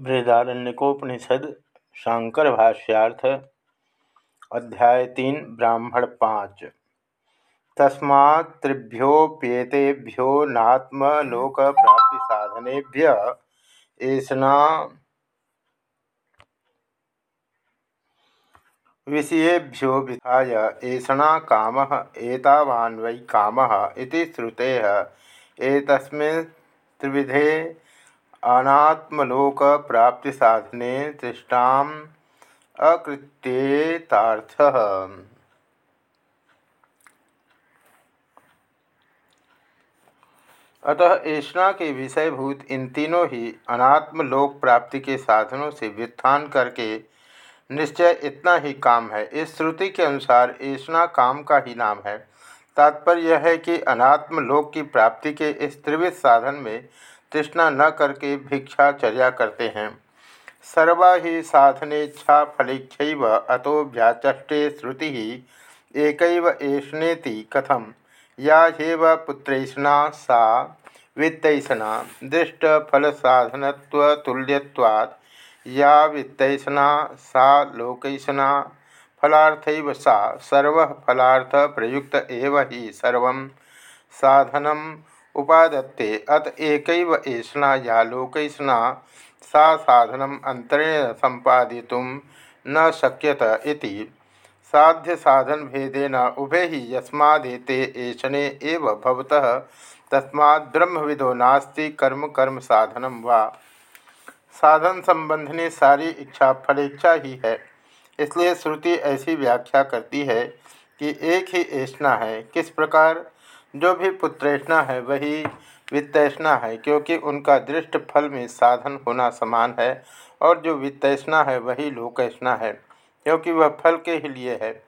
बृहदारण्यकोपनिषद शांकर भाष्यार्थ, अध्याय तीन, ब्राह्मण पाँच। तस्मात्भ्योप्येतेभ्यो नात्मलोक प्राप्ति साधनेभ्य विषयेभ्यो विधाय ऐसना काम एतावान् वै काम श्रुतेः। एतस्मिन् त्रिविधे अनात्मलोक प्राप्ति साधने तृष्टा अकृत्येतार्थ। अतः ऐसा के विषयभूत इन तीनों ही अनात्मलोक प्राप्ति के साधनों से व्युत्थान करके निश्चय इतना ही काम है। इस श्रुति के अनुसार ऐसा काम का ही नाम है। तात्पर्य यह है कि अनात्म लोक की प्राप्ति के इस त्रिविध साधन में तृष्णा न करके भिक्षाचर्या करते हैं। सर्वा ही साधनेच्छा अतो व्याचे श्रुति ही एक कथम। या हेव पुत्रैषणा सा वित्तैषणा दृष्टफलसाधनत्वतुल्यवाद या वित्तैषणा सा लोकैषणा फलार्थ सा सर्व फलार्थ प्रयुक्त एव ही सर्व साधनम उपादत्ते। अत एक ऐसा या लोकैषणा, सा साधनम अंतरेण संपादित न शक्यत इति। साध्य साधन भेदेन उभे ही यस्मादेते ऐषणे एव भवतः। तस्मात् ब्रह्मविदो नास्ति कर्म कर्म साधनम वा। साधन संबंधनी सारी इच्छा फलेच्छा ही है। इसलिए श्रुति ऐसी व्याख्या करती है कि एक ही ऐसा है। किस प्रकार? जो भी पुत्रेष्णा है, वही वित्तैष्णा है, क्योंकि उनका दृष्ट फल में साधन होना समान है, और जो वित्तैष्णा है, वही लोकैष्णा है, क्योंकि वह फल के ही लिए है।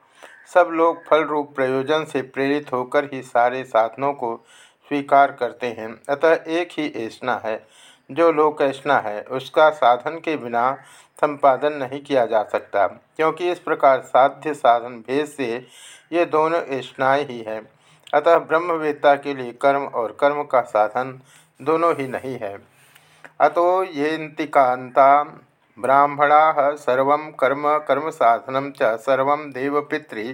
सब लोग फल रूप प्रयोजन से प्रेरित होकर ही सारे साधनों को स्वीकार करते हैं। अतः एक ही ऐसा है, जो लोकैष्णा है, उसका साधन के बिना संपादन नहीं किया जा सकता, क्योंकि इस प्रकार साध्य साधन भेद से ये दोनों ऐष्णाएँ ही हैं। अतः ब्रह्मवेत्ता के लिए कर्म और कर्म का साधन दोनों ही नहीं है। अतो येन्तिकांता ब्राह्मणा सर्व कर्म कर्म साधन चर्व देवपितृ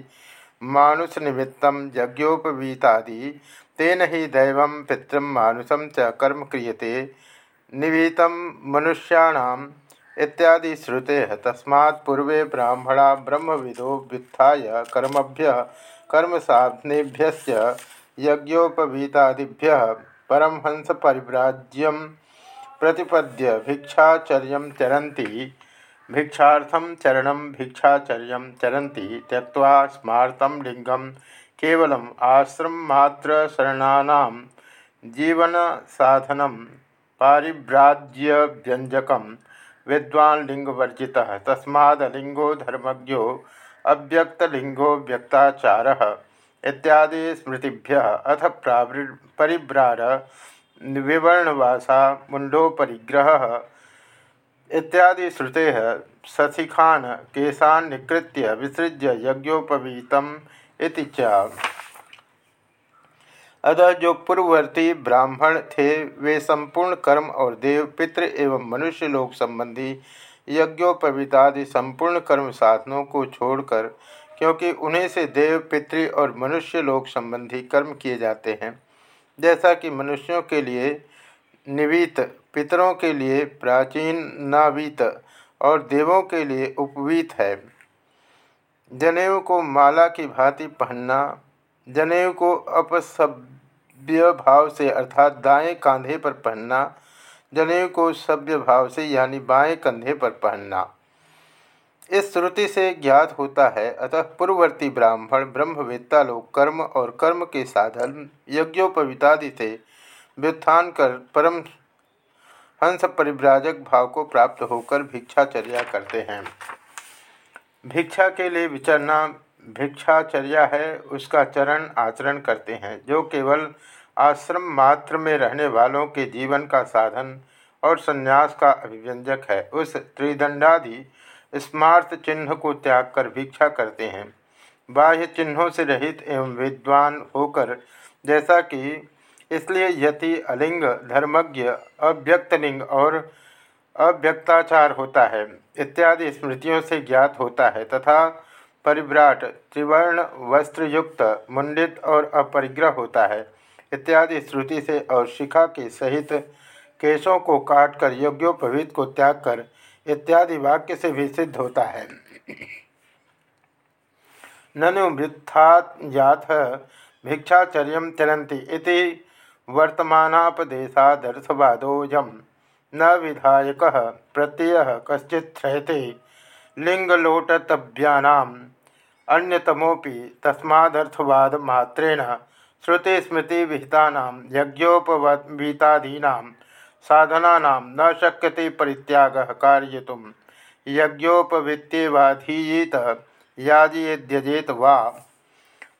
मानुष निमित्त यज्ञोपवीतादि। तेन ही दैव पितृ मानुषम च कर्म क्रियते। निवीत मनुष्याण इत्यादि श्रुते तस्मा पूर्वे ब्राह्मणा ब्रह्मविदो व्युत्थाय कर्मभ्य कर्म साधनेभ्य यज्ञोपवीतादिभ्य परमहंस परिव्राज्यम प्रतिपद्य भिक्षाचर्य चरती भिक्षार्थम चरण, भिक्षाचर्य चरती त्यक्ता स्मार्तम लिंगम केवल आश्रममात्र शरणानाम जीवन साधनम पारिव्राज्य व्यंजक विद्वान लिंगवर्जि तस्मादलिंगो धर्मज्ञो अव्यक्तलिंगो व्यक्ताचार इत्यादि स्मृतिभ्य अथ परिभ्रार विवर्णवासा मुंडोपरिग्रह इत्यादि श्रुते सशिखान केशान निकृत्य विसृज्य यज्ञोपवीतम इति अतः जो पूर्ववर्ती ब्राह्मण थे, वे संपूर्ण कर्म और देव, पितृ एवं मनुष्य लोक संबंधी यज्ञोपवितादि संपूर्ण कर्म साधनों को छोड़कर, क्योंकि उन्हें से देव, पितृ और मनुष्य लोक संबंधी कर्म किए जाते हैं। जैसा कि मनुष्यों के लिए निवीत, पितरों के लिए प्राचीन, नावीत और देवों के लिए उपवीत है। जनेऊ को माला की भांति पहनना, जनेऊ को अपसभ्य भाव से अर्थात दाएँ कांधे पर पहनना जनेऊ को सभ्य भाव से, यानी बाएँ कंधे पर पहनना। इस श्रुति से ज्ञात होता है, अतः पूर्ववर्ती ब्राह्मण, ब्रह्मवेत्ता लोग कर्म और कर्म के साधन यज्ञोपवितादि से व्युत्थान कर परम हंस परिव्राजक भाव को प्राप्त होकर भिक्षाचर्या करते हैं। भिक्षा के लिए विचरना, भिक्षाचर्या है, उसका चरण आचरण करते हैं, जो केवल आश्रम मात्र में रहने वालों के जीवन का साधन और संन्यास का अभिव्यंजक है। उस त्रिदंडादि स्मार्त चिन्ह को त्याग कर भिक्षा करते हैं। बाह्य चिन्हों से रहित एवं विद्वान होकर, जैसा कि इसलिए यति अलिंग, धर्मज्ञ अव्यक्तलिंग और अव्यक्ताचार होता है, इत्यादि स्मृतियों से ज्ञात होता है तथा परिव्राट, त्रिवर्ण, वस्त्रयुक्त, मुंडित और अपरिग्रह होता है। इत्यादि श्रुति से और शिखा के सहित केशों को काटकर, यज्ञोपवीत को त्याग कर इत्यादि वाक्य से भी सिद्ध होता है। ननु वृत्थायाथ भिक्षाचर्य चरती इति न विधायक प्रत्यय कश्चिच्छ्रयते लिंगलोटतव्यानाम् अन्यतमोपि तस्मादर्थवादमात्रेण श्रुतिस्मृतिविहितानां यज्ञोपवीतादीनां साधना न शक्यते परित्याग कार्यतुम। यज्ञोपवीत्येवाधीयेत, याजयेद्यजेत वा।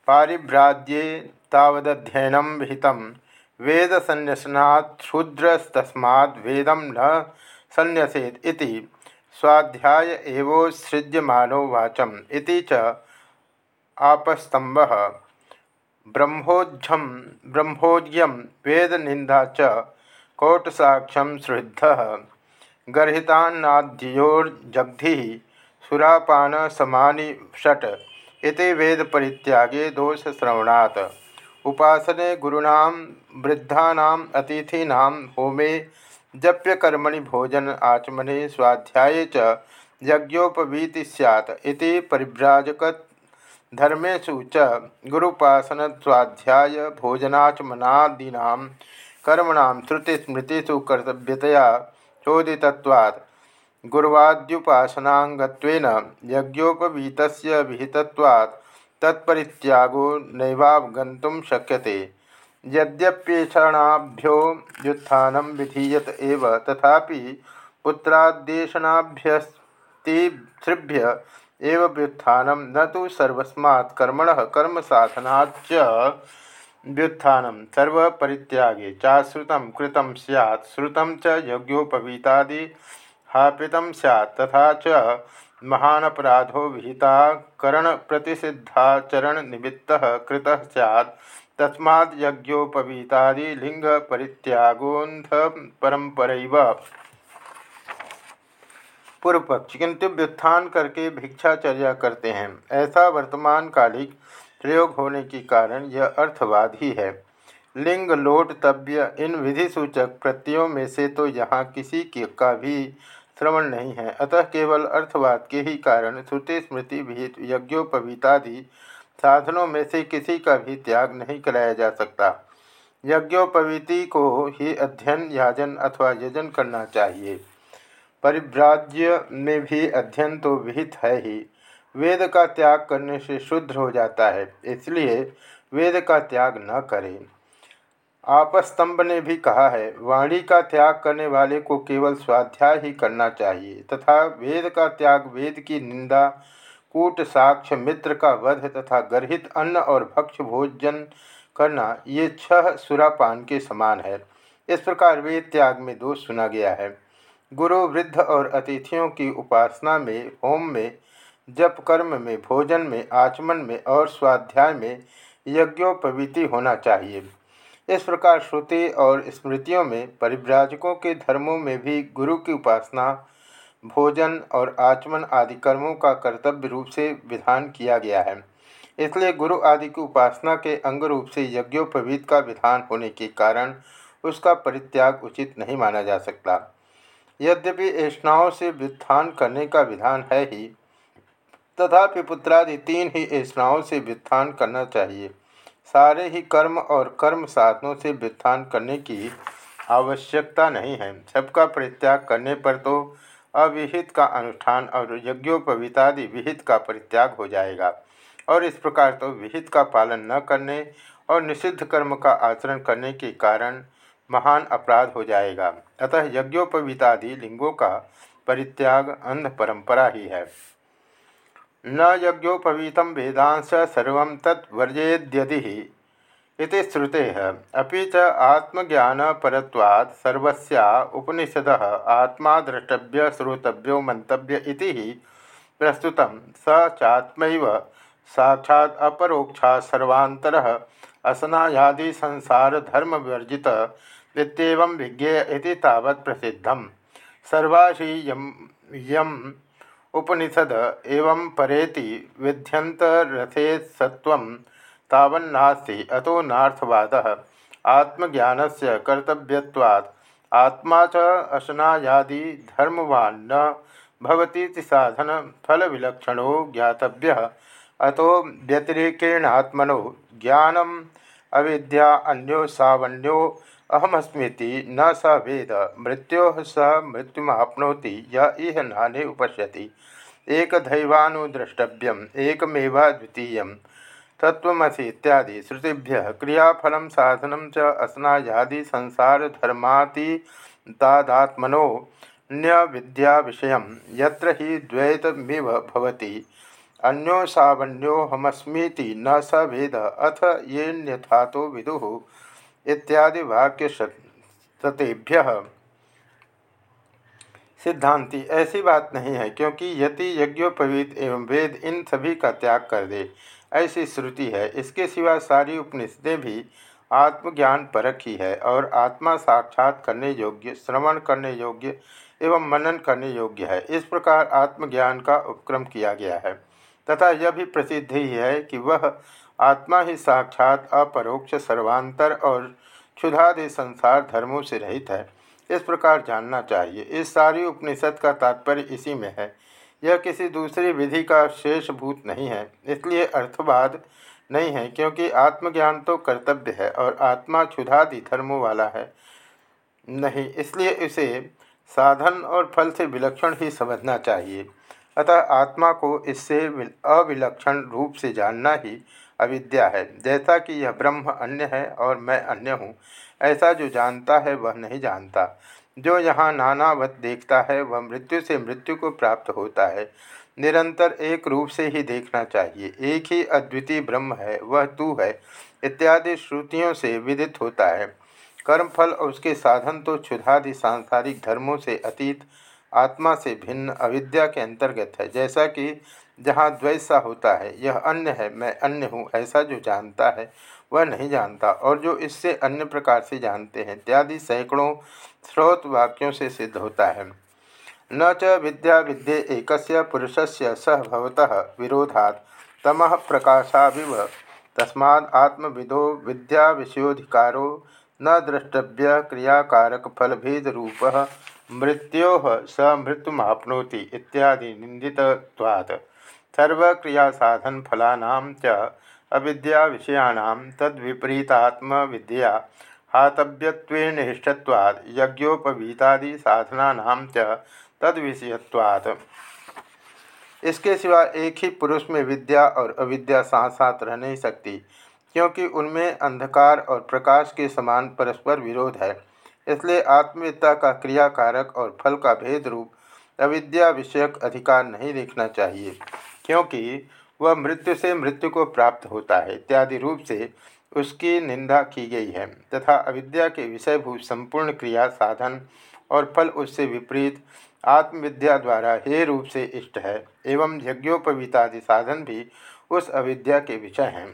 पारिभ्राज्ये तावदध्ययन विहित वेद संन्यासनात् शूद्रस्तस्माद् वेदम न संन्यसेत इति। स्वाध्याय एवोत्सृज्यमानो वाचम च आपस्तंभ ब्रह्मोज्झम ब्रह्मोज्यम वेद निंदा च कौटसाक्षम सुहृद गर्तान्नाद्योर्जग्धि सुरापान समानि षट इति वेद परित्यागे दोष श्रवणात् उपासने गुरुना वृद्धा अतिथीना, होमे, जप्यकर्मणि, भोजन, आचमने, स्वाध्याये च यज्ञोपवीति सैत् इति धर्मेशु च गुरुपासन स्वाध्याय भोजनाचमनादीना कर्मण श्रुतिस्मृतिषु कर्तव्यतया चोदितत्वात्। गुरुवाद्युपासनांगत्वेन यज्ञोपवीत विहितत्वात्, तत्परित्यागो नैवावगन्तुं शक्यते। यद्यप्येषणाभ्यो व्युत्थानं विधीयत एव, तथापि पुत्राद्देशनाभ्यस्तिभ्य एव व्युत्थानं न तो सर्वस्मात् कर्मणः कर्मसाधनाच्च व्युत्थानं सर्वपरित्यागे चाश्रुतं कृतं स्यात्, श्रुतं च हापितं स्यात्, तथा च महानपराधो विहिता करणप्रतिषिद्धाचरणनिमित्तः कृतः स्यात्। तस्माद् यज्ञोपवीतादि लिंग परित्यागोन्ध परंपर पूर्व पक्ष किंतु व्युत्थान करके भिक्षाचर्या करते हैं। ऐसा वर्तमान कालिक प्रयोग होने के कारण यह अर्थवाद ही है। लिंग लोटतव्य इन विधि सूचक प्रत्ययों में से तो यहाँ किसी के का भी श्रवण नहीं है। अतः केवल अर्थवाद के ही कारण श्रुति, स्मृति विहित यज्ञोपवीतादि साधनों में से किसी का भी त्याग नहीं कराया जा सकता। यज्ञोपवीति को ही अध्ययन, याजन अथवा यजन करना चाहिए। परिभ्राज्य में भी अध्ययन तो विहित है ही। वेद का त्याग करने से शुद्ध हो जाता है, इसलिए वेद का त्याग न करें। आपस्तंभ ने भी कहा है, वाणी का त्याग करने वाले को केवल स्वाध्याय ही करना चाहिए, तथा वेद का त्याग वेद की निंदा, कूट साक्ष, मित्र का वध तथा गर्हित अन्न और भक्ष भोजन करना, ये छह सुरापान के समान है। इस प्रकार वेद त्याग में दोष सुना गया है। गुरु वृद्ध और अतिथियों की उपासना में, होम में, जप कर्म में, भोजन में, आचमन में और स्वाध्याय में यज्ञोपवीति होना चाहिए। इस प्रकार श्रुति और स्मृतियों में परिव्राजकों के धर्मों में भी गुरु की उपासना, भोजन और आचमन आदि कर्मों का कर्तव्य रूप से विधान किया गया है। इसलिए गुरु आदि की उपासना के अंग रूप से यज्ञोपवीत का विधान होने के कारण उसका परित्याग उचित नहीं माना जा सकता। यद्यपि ऐष्णाओं से व्युत्थान करने का विधान है ही, तथापि पुत्रादि तीन ही ऐष्णाओं से व्युत्थान करना चाहिए। सारे ही कर्म और कर्म साधनों से व्युत्थान करने की आवश्यकता नहीं है। सबका परित्याग करने पर तो अविहित का अनुष्ठान और यज्ञोपवितादि विहित का परित्याग हो जाएगा। और इस प्रकार तो विहित का पालन न करने और निषिद्ध कर्म का आचरण करने के कारण महान अपराध हो जाएगा। अतः यज्ञोपवीतादि लिंगों का परित्याग अंध परंपरा ही है। न यज्ञोपवीत वेदांश सर्व तत्वर्जेद्यदि इति श्रुते। अभी च आत्मज्ञानपरत्वात् सर्वस्या उपनिषद आत्मा द्रष्टव्य श्रोतव्यो मंतव्य प्रस्तुत। स चात्मैव साक्षात् अपरोक्षा सर्वांतर असनायादि संसार धर्म वर्जित इतम विज्ञेय इति तावत् प्रसिद्धम। सर्वाशी यम उपनिषद एवं परेति विध्यंतरथे सत्व तावन्नास्ति अतो नार्थवाद। आत्मज्ञान से कर्तव्यवाद आत्मा च अशनायादि धर्मवान् न भवती साधन फल विलक्षणो ज्ञातव्य। अतो व्यतिरेकेणात्मनो ज्ञानम अविद्या अन्यो सावन्यो अहमस्मीति न स वेद। मृत्यो स मृत्युमाप्नोति। य इह नाने उपश्यति एक दैवानुद्रष्टव्यम एकमेवा द्वितीय तत्वसी इत्यादि। श्रुतिभ्य। क्रियाफल, साधन च, असनायादि संसार धर्मातीतादात्मनो न्य विद्या विषय यत्र ही द्वैतमिव भवति। अन्यो सावन्योहमस्मीति न स वेद। अथ ये तो विदु। इत्यादि वाक्य सतेभ्य सिद्धांति, ऐसी बात नहीं है, क्योंकि यति यज्ञोपवीत एवं वेद इन सभी का त्याग कर दे, ऐसी श्रुति है। इसके सिवा सारी उपनिषदें भी आत्मज्ञान परक ही है, और आत्मा साक्षात करने योग्य, श्रवण करने योग्य एवं मनन करने योग्य है। इस प्रकार आत्मज्ञान का उपक्रम किया गया है। तथा यह भी प्रसिद्ध ही है कि वह आत्मा ही साक्षात अपरोक्ष सर्वांतर और क्षुधादि संसार धर्मों से रहित है। इस प्रकार जानना चाहिए। इस सारी उपनिषद का तात्पर्य इसी में है। यह किसी दूसरी विधि का शेषभूत नहीं है। इसलिए अर्थवाद नहीं है, क्योंकि आत्मज्ञान तो कर्तव्य है और आत्मा क्षुधादि धर्मों वाला है नहीं। इसलिए इसे साधन और फल से विलक्षण ही समझना चाहिए। अतः आत्मा को इससे अविलक्षण रूप से जानना ही अविद्या है। जैसा कि यह ब्रह्म अन्य है और मैं अन्य हूँ, ऐसा जो जानता है वह नहीं जानता। जो यहाँ नानावत देखता है, वह मृत्यु से मृत्यु को प्राप्त होता है। निरंतर एक रूप से ही देखना चाहिए। एक ही अद्वितीय ब्रह्म है, वह तू है। इत्यादि श्रुतियों से विदित होता है। कर्मफल और उसके साधन तो क्षुधादि सांसारिक धर्मों से अतीत आत्मा से भिन्न अविद्या के अंतर्गत है। जैसा कि जहाँ द्वैसा होता है, यह अन्य है, मैं अन्य हूँ, ऐसा जो जानता है, वह नहीं जानता। और जो इससे अन्य प्रकार से जानते हैं, इत्यादि सैकड़ों स्रोत वाक्यों से सिद्ध होता है। न च विद्या विद्ये एक पुरुष से सह विरोधा तम प्रकाशाविव तस्मा आत्मविदो विद्या विषयोधिकारो न द्रष्टव्य क्रियाकारक फलभेद रूप मृत्यो स मृत्युमाप्नोति इत्यादि निंदितवाद सर्वक्रिया साधन फलानां च अविद्या विषयाणां तद्विपरीतात्म विद्या हातव्यत्वेन इष्टत्वात् यज्ञोपवीतादि साधनानां च तद्विषयत्वात्। इसके सिवा एक ही पुरुष में विद्या और अविद्या साथ साथ रह नहीं सकती, क्योंकि उनमें अंधकार और प्रकाश के समान परस्पर विरोध है। इसलिए आत्मविद्या का क्रियाकारक और फल का भेद रूप अविद्या विषयक अधिकार नहीं देखना चाहिए, क्योंकि वह मृत्यु से मृत्यु को प्राप्त होता है। इत्यादि रूप से उसकी निंदा की गई है, तथा अविद्या के विषयभूत संपूर्ण क्रिया, साधन और फल उससे विपरीत आत्मविद्या द्वारा हे रूप से इष्ट है, एवं यज्ञोपवीतादि साधन भी उस अविद्या के विषय हैं।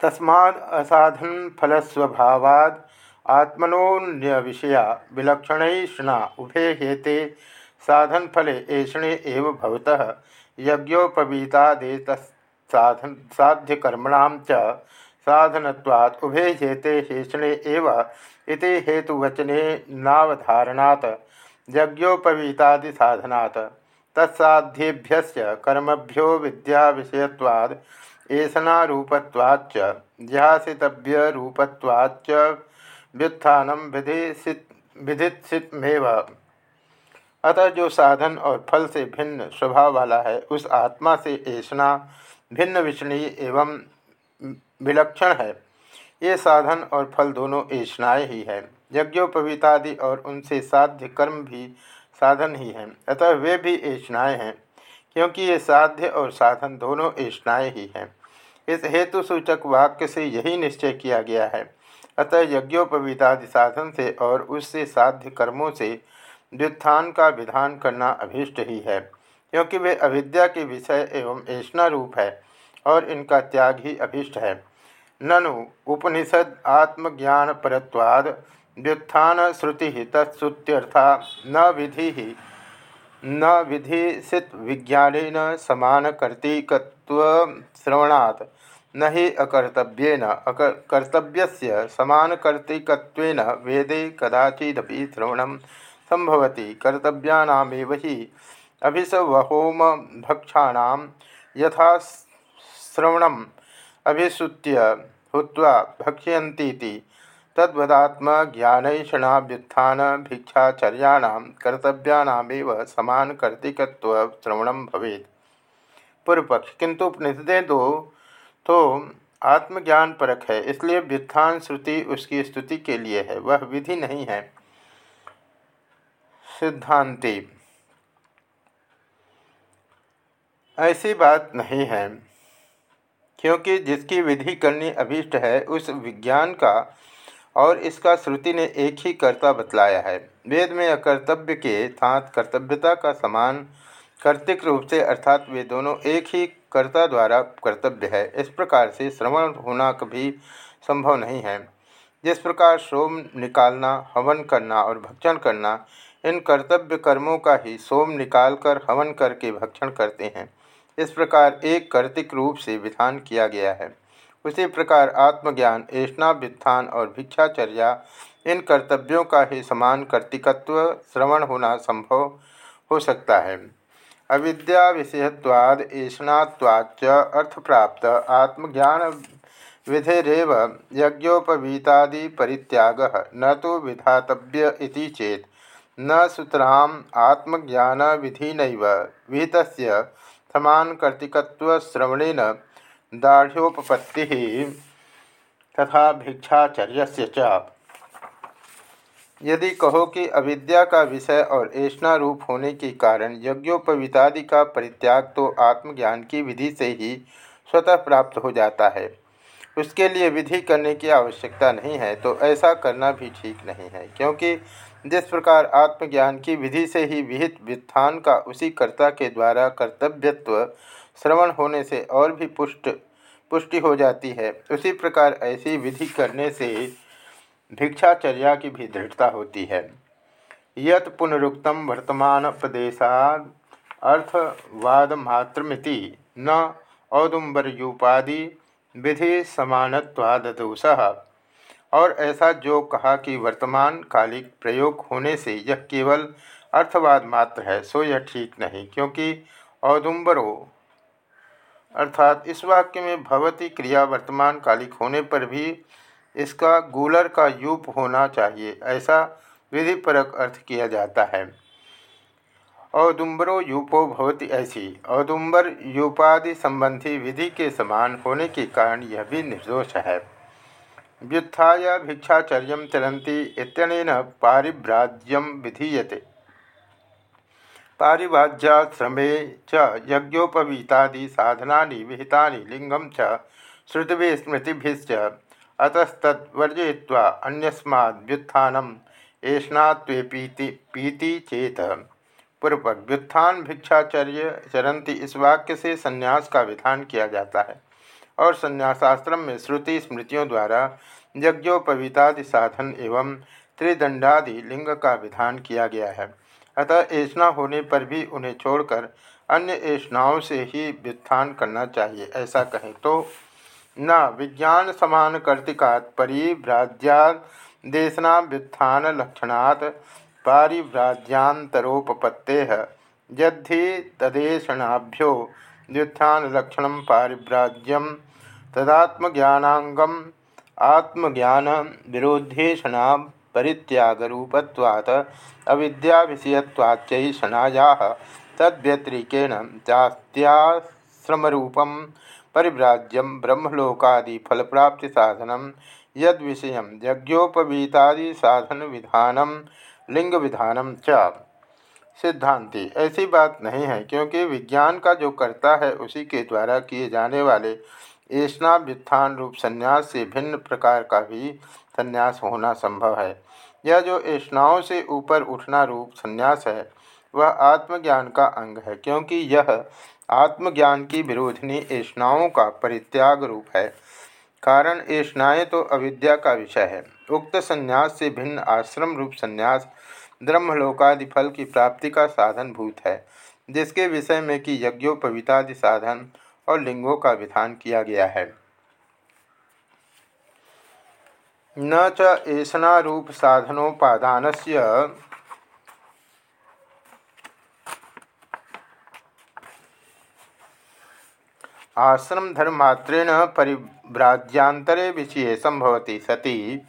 तस्माद असाधन फलस्वभावाद आत्मनोन्य विषया विलक्षणैषणा उभे हेते साधन फले ऐषणे एव भवतः यज्ञोपवीतादेतसाधन साध्यकर्मणां च साधनत्वात् उभे हेते, हेषणे एव इति हेतुवचने नावधारणात्, यज्ञोपवीतादिसाधनात्। तत्साध्येभ्यस्य कर्मभ्यो विद्याविषयत्वाद् एषणारूपत्वाच्च ध्यासितव्यरूपत्वाच्च व्युत्थानम विधिसित विधित्सितमेव। अतः जो साधन और फल से भिन्न स्वभाव वाला है, उस आत्मा से ऐसा भिन्न विषणीय एवं विलक्षण है। ये साधन और फल दोनों ऐषणाएँ ही है। यज्ञोपवीतादि और उनसे साध्य कर्म भी साधन ही हैं। अतः वे भी ऐषणाएँ हैं, क्योंकि ये साध्य और साधन दोनों ऐषणाएँ ही हैं। इस हेतु सूचक वाक्य से यही निश्चय किया गया है अतः यज्ञोपवीतादि साधन से और उससे साध्य कर्मों से व्युत्थान का विधान करना अभीष्ट ही है, क्योंकि वे अविद्या के विषय एवं ऐसा रूप है और इनका त्याग ही अभीष्ट है। ननु उपनिषद आत्मज्ञान परत्वाद व्युत्थान श्रुति तत्सुत्यर्था न विधि न विधिसित विज्ञान श्रवणात्। न ही अकर्तव्येन कर्तव्य सामकर्तिकत्वेन वेदे कदाचिदपि श्रवण संभवती कर्तव्यानामेव ही अभिसवहोम भक्षाण यथा श्रवण अभिसुत्य हुत्वा भक्ष्यन्तीति तद्वदात्मज्ञानैषणाभ्युत्थान भिक्षाचर्याण कर्तव्यानामेव समानकर्तिकत्व श्रवण भवेत्। पूर्व पक्ष किंतु उपनिषदें दो तो आत्मज्ञान परक है, इसलिए व्युत्थान श्रुति उसकी स्तुति के लिए है, वह विधि नहीं है। सिद्धांति। ऐसी बात नहीं है, क्योंकि जिसकी विधि करनी अभीष्ट है, उस विज्ञान का और इसका श्रुति ने एक ही कर्ता बतलाया है। वेद में अकर्तव्य के साथ कर्तव्यता का समान, कर्तिक रूप से अर्थात वे दोनों एक ही कर्ता द्वारा कर्तव्य है। इस प्रकार से श्रवण होना कभी संभव नहीं है। जिस प्रकार सोम निकालना, हवन करना और भक्षण करना, इन कर्तव्य कर्मों का ही सोम निकालकर, हवन करके भक्षण करते हैं। इस प्रकार एक कर्तिक रूप से विधान किया गया है। उसी प्रकार आत्मज्ञान ऐष्णाभ्युत्थान और भिक्षाचर्या, इन कर्तव्यों का ही समान कर्तिकत्व, श्रवण होना संभव हो सकता है। अविद्या विषयत्वाद अर्थ प्राप्त आत्मज्ञान विधिरेव यज्ञोपवीतादि परित्याग न तो विधातव्य चेत। न सुतराम आत्मज्ञान विधि विहित समान कर्तिकत्व श्रवणेन दाढ़ोपपत्ति तथा भिक्षाचर्य यदि कहो कि अविद्या का विषय और ऐष्णा रूप होने के कारण यज्ञोपवितादि का परित्याग तो आत्मज्ञान की विधि से ही स्वतः प्राप्त हो जाता है। उसके लिए विधि करने की आवश्यकता नहीं है तो ऐसा करना भी ठीक नहीं है, क्योंकि जिस प्रकार आत्मज्ञान की विधि से ही विहित व्युत्थान का उसी कर्ता के द्वारा कर्तव्यत्व श्रवण होने से और भी पुष्ट, पुष्टि हो जाती है, उसी प्रकार ऐसी विधि करने से भिक्षाचर्या की भी दृढ़ता होती है। यत पुनरुक्त वर्तमान प्रदेशाद अर्थवाद मात्रमिति न औदुम्बरयूपादि विधि समानत्वादोष और ऐसा जो कहा कि वर्तमान कालिक प्रयोग होने से यह केवल अर्थवाद मात्र है, सो यह ठीक नहीं, क्योंकि औदुम्बरो अर्थात इस वाक्य में भवती क्रिया वर्तमान कालिक होने पर भी इसका गूलर का यूप होना चाहिए, ऐसा विधिपरक अर्थ किया जाता है। औदुम्बरो यूपो भवती ऐसी। औदुम्बर यूपादि संबंधी विधि के समान होने के कारण यह भी निर्दोष है। व्युत्थाय भिक्षाचर्य चलती इतन पारिभ्राज्यम विधीयते। पारिभाज्याश्रमे च यज्ञोपवीतादि साधना विहिता लिंगम च श्रुतिभि अतस्तवर्जय्वा अन्यस्माद्युत्थानम ऐष्णात्वेपीति पीति पीति चेत। पूर्वक व्युत्थान भिक्षाचर्य चरंती इस वाक्य से संन्यास का विधान किया जाता है और संन्यासाश्रम में श्रुति स्मृतियों द्वारा यज्ञोपवीतादि साधन एवं त्रिदंडादि लिंग का विधान किया गया है। अतः ऐसा होने पर भी उन्हें छोड़कर अन्य ऐष्णाओं से ही व्युत्थान करना चाहिए, ऐसा कहें तो न विज्ञान समान कर्तिकात् व्युत्थान लक्षणात् पारिभ्राज्यांतरोपत्ते यदि तदेशनाभ्यो व्युत्थान लक्षण पारिभ्राज्यम तदात्मज्ञानांगम आत्मज्ञान विरोध्येषणा परित्यागरूपत्वात् अविद्याविषयत्वाच्चैषणायाः तद्व्यतिरिकेण चास्त्याश्रमरूपं परिव्राज्यं साधन यद्विषयं लिंग लिंगविधानं च। सिद्धांति, ऐसी बात नहीं है, क्योंकि विज्ञान का जो करता है, उसी के द्वारा किए जाने वाले ऐसा व्युत्थान रूप संन्यास से भिन्न प्रकार का भी संन्यास होना संभव है। यह जो ऐष्णाओं से ऊपर उठना रूप संन्यास है, वह आत्मज्ञान का अंग है, क्योंकि यह आत्मज्ञान की विरोधिनी ऐष्णाओं का परित्याग रूप है। कारण ऐष्णाएँ तो अविद्या का विषय है। उक्त संन्यास से भिन्न आश्रम रूप संन्यास ब्रह्मलोकादि फल की प्राप्ति का साधन भूत है, जिसके विषय में कि यज्ञोपवितादि साधन और लिंगों का विधान किया गया है। न च ऐसनारूप साधनोपादान से आश्रम धर्मात्रेण परिव्राज्यांतरे विषय संभवती सती।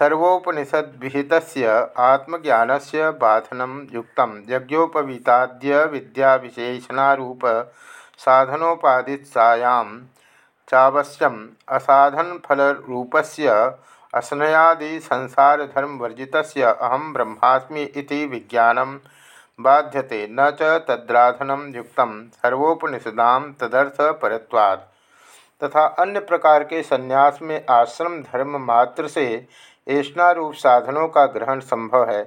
सर्वोपनिषद विहित आत्मज्ञान से बाधनम युक्त। यज्ञोपवीताद्य विद्या विशेषणारूप साधनोपादित्सायां चावश्यम असाधन फल रूपस्य असनयादि संसार धर्म वर्जित अहम ब्रह्मास्मि इति विज्ञानम बाध्यते न च तद्राधनम युक्त सर्वोपनिषदा तदर्थ परत्वात् तथा अन्य प्रकार के संन्यास में आश्रम धर्म मात्र से ऐष्णारूप साधनों का ग्रहण संभव है।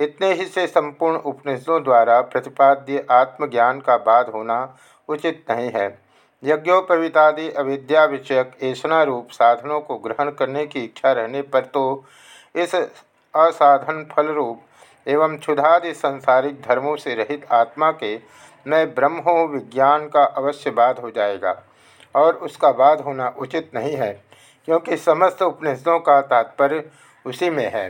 इतने ही से संपूर्ण उपनिषदों द्वारा प्रतिपाद्य आत्मज्ञान का बाध होना उचित नहीं है। यज्ञोपवितादि अविद्या विषयक रूप साधनों को ग्रहण करने की इच्छा रहने पर तो इस असाधन फल रूप एवं क्षुधादि संसारिक धर्मों से रहित आत्मा के मैं ब्रह्म विज्ञान का अवश्य बाद हो जाएगा और उसका बाद होना उचित नहीं है, क्योंकि समस्त उपनिषदों का तात्पर्य उसी में है।